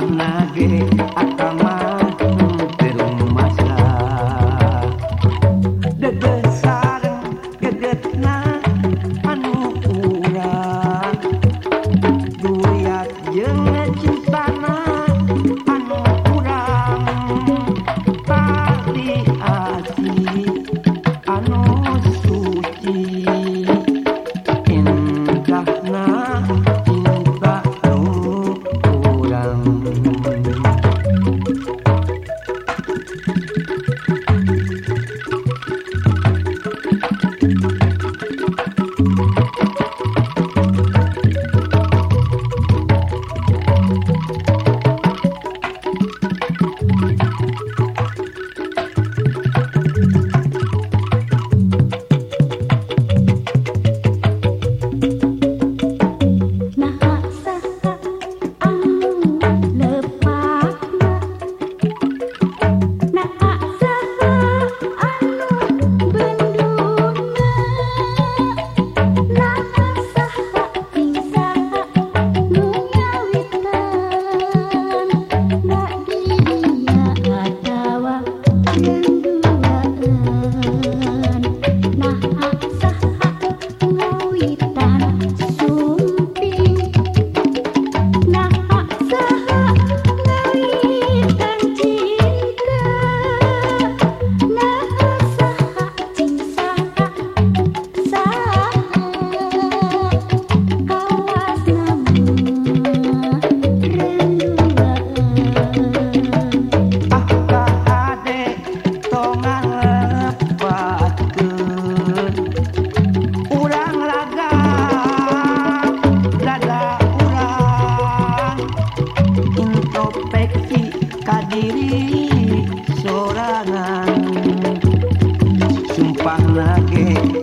wanna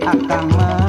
akan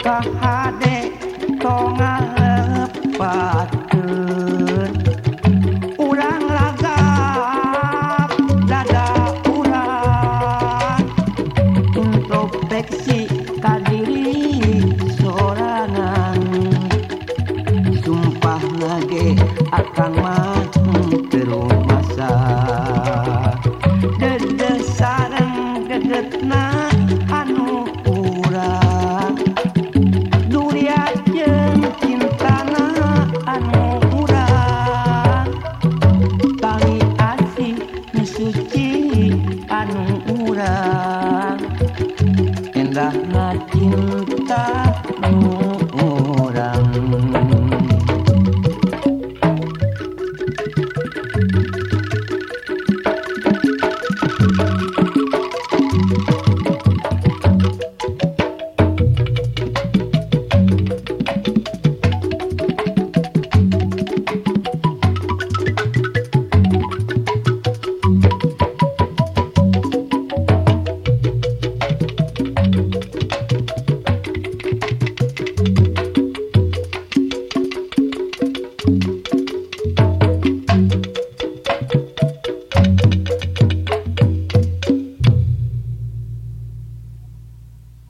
kahade tonglepatun urang lagap dada urang introspeksi kadiri sorangan. Sumpah lagi akan mati.